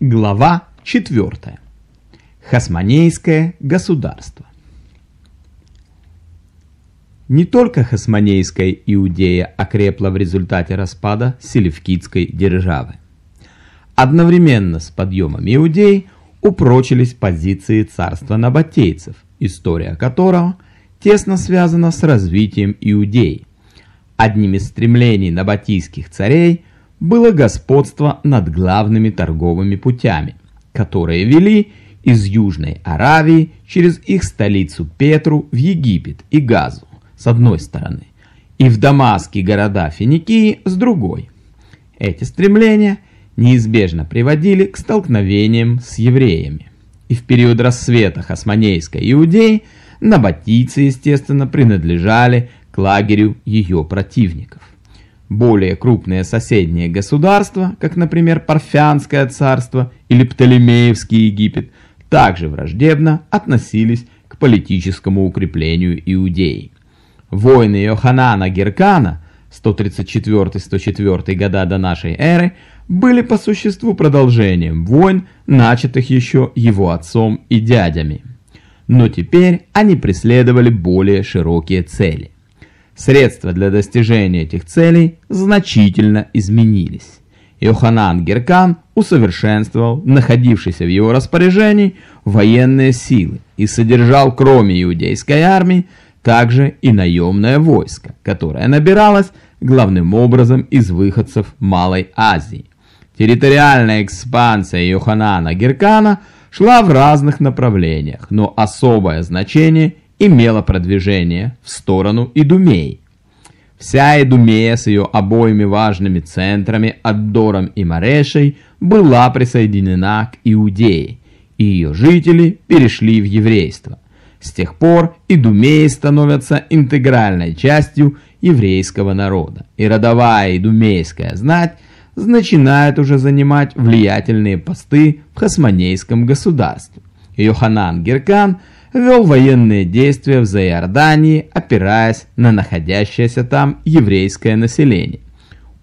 Глава 4. Хасмонейское государство. Не только хасмонейская Иудея окрепла в результате распада Селевкидской державы. Одновременно с подъемом Иудей упрочились позиции царства набатейцев, история которого тесно связана с развитием Иудеи. Одним из стремлений набатийских царей – было господство над главными торговыми путями, которые вели из Южной Аравии через их столицу Петру в Египет и Газу с одной стороны, и в Дамаске города Финикии с другой. Эти стремления неизбежно приводили к столкновениям с евреями. И в период рассвета Хасмонейской Иудеи набатийцы, естественно, принадлежали к лагерю ее противников. Более крупные соседние государства, как, например, Парфянское царство или Птолемеевский Египет, также враждебно относились к политическому укреплению Иудеи. Войны Йоханана Геркана 134-104 года до нашей эры были по существу продолжением войн, начатых еще его отцом и дядями. Но теперь они преследовали более широкие цели. Средства для достижения этих целей значительно изменились. Йоханан Геркан усовершенствовал находившиеся в его распоряжении военные силы и содержал кроме иудейской армии также и наемное войско, которое набиралось главным образом из выходцев Малой Азии. Территориальная экспансия Йоханана Геркана шла в разных направлениях, но особое значение – имела продвижение в сторону Идумеи. Вся Идумея с ее обоими важными центрами Аддором и Марешей была присоединена к Иудее, и ее жители перешли в еврейство. С тех пор Идумеи становятся интегральной частью еврейского народа, и родовая идумейская знать начинает уже занимать влиятельные посты в хасмонейском государстве. Йоханан Геркан – вел военные действия в Заиордании, опираясь на находящееся там еврейское население.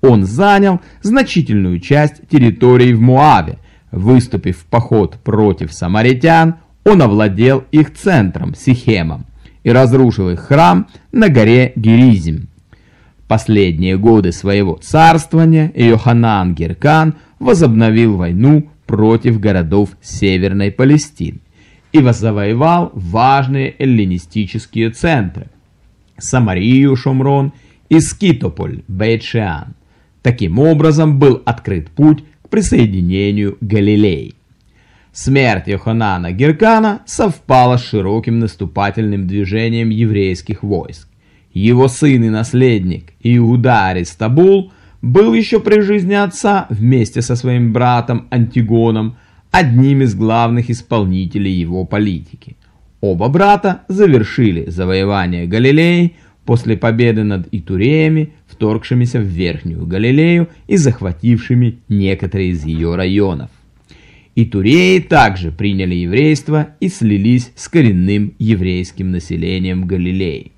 Он занял значительную часть территории в Муаве, выступив в поход против самаритян, он овладел их центром Сихемом и разрушил их храм на горе Геризим. Последние годы своего царствования Йоханан Геркан возобновил войну против городов Северной Палестины и завоевал важные эллинистические центры – Самарию, Шумрон и Скитополь, Бейт-Шиан. Таким образом был открыт путь к присоединению Галилеи. Смерть Йоханана Геркана совпала с широким наступательным движением еврейских войск. Его сын и наследник Иуда Аристабул был еще при жизни отца вместе со своим братом Антигоном одним из главных исполнителей его политики. Оба брата завершили завоевание Галилеи после победы над Итуреями, вторгшимися в Верхнюю Галилею и захватившими некоторые из ее районов. Итуреи также приняли еврейство и слились с коренным еврейским населением Галилеи.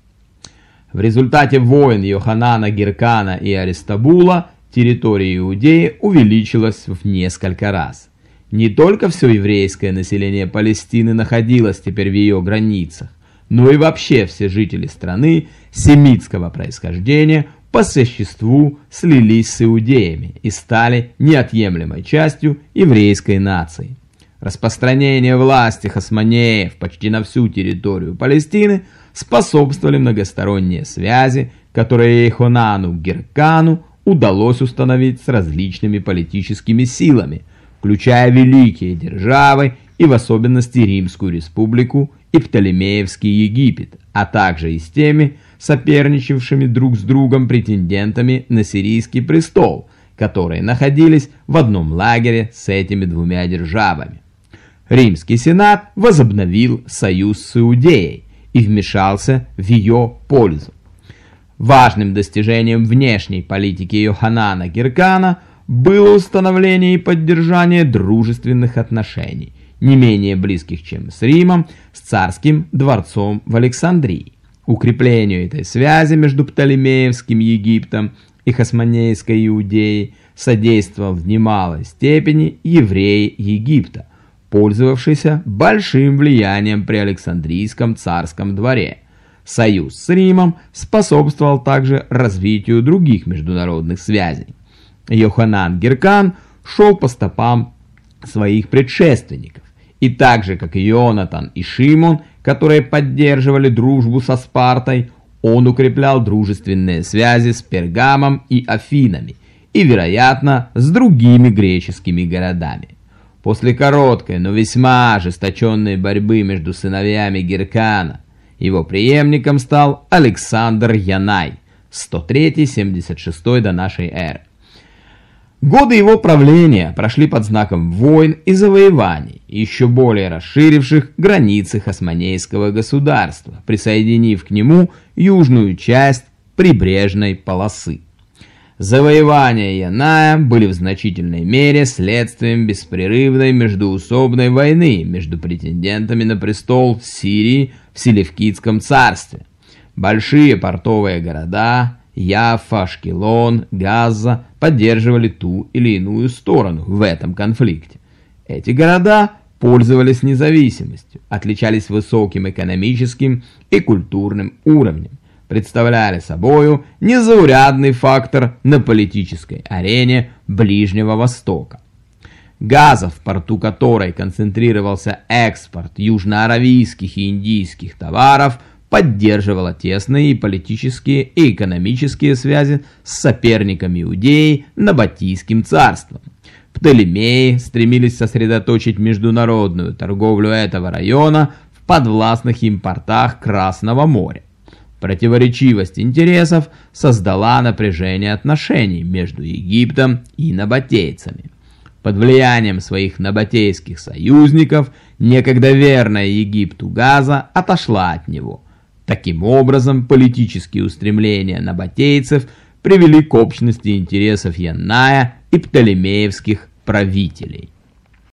В результате войн Йоханана, Геркана и Аристабула территория Иудеи увеличилась в несколько раз. Не только все еврейское население Палестины находилось теперь в ее границах, но и вообще все жители страны семитского происхождения по существу слились с иудеями и стали неотъемлемой частью еврейской нации. Распространение власти хасмонеев почти на всю территорию Палестины способствовали многосторонние связи, которые Ейхонану Геркану удалось установить с различными политическими силами – включая великие державы и в особенности Римскую республику и Птолемеевский Египет, а также и с теми, соперничавшими друг с другом претендентами на сирийский престол, которые находились в одном лагере с этими двумя державами. Римский сенат возобновил союз с Иудеей и вмешался в ее пользу. Важным достижением внешней политики Йоханана Геркана было установление и поддержание дружественных отношений, не менее близких, чем с Римом, с царским дворцом в Александрии. Укреплению этой связи между Птолемеевским Египтом и Хасмонейской Иудеей содействовал в немалой степени евреи Египта, пользовавшийся большим влиянием при Александрийском царском дворе. Союз с Римом способствовал также развитию других международных связей. Йоханан Геркан шел по стопам своих предшественников, и так же, как и Йонатан и Шимон, которые поддерживали дружбу со Спартой, он укреплял дружественные связи с Пергамом и Афинами, и, вероятно, с другими греческими городами. После короткой, но весьма ожесточенной борьбы между сыновьями Геркана, его преемником стал Александр Янай, 103-76 до нашей эры. Годы его правления прошли под знаком войн и завоеваний, еще более расширивших границы Хасманейского государства, присоединив к нему южную часть прибрежной полосы. Завоевания Яная были в значительной мере следствием беспрерывной междуусобной войны между претендентами на престол в Сирии в Селевкидском царстве. Большие портовые города Яффа, Ашкелон, Газа поддерживали ту или иную сторону в этом конфликте. Эти города пользовались независимостью, отличались высоким экономическим и культурным уровнем представляли собою незаурядный фактор на политической арене Ближнего Востока. Газа, в порту которой концентрировался экспорт южноаравийских и индийских товаров, поддерживала тесные политические и экономические связи с соперниками Иудеи Набатийским царством. Птолемеи стремились сосредоточить международную торговлю этого района в подвластных им портах Красного моря. Противоречивость интересов создала напряжение отношений между Египтом и набатейцами. Под влиянием своих набатейских союзников некогда верная Египту Газа отошла от него. Таким образом, политические устремления набатейцев привели к общности интересов Янная и птолемеевских правителей.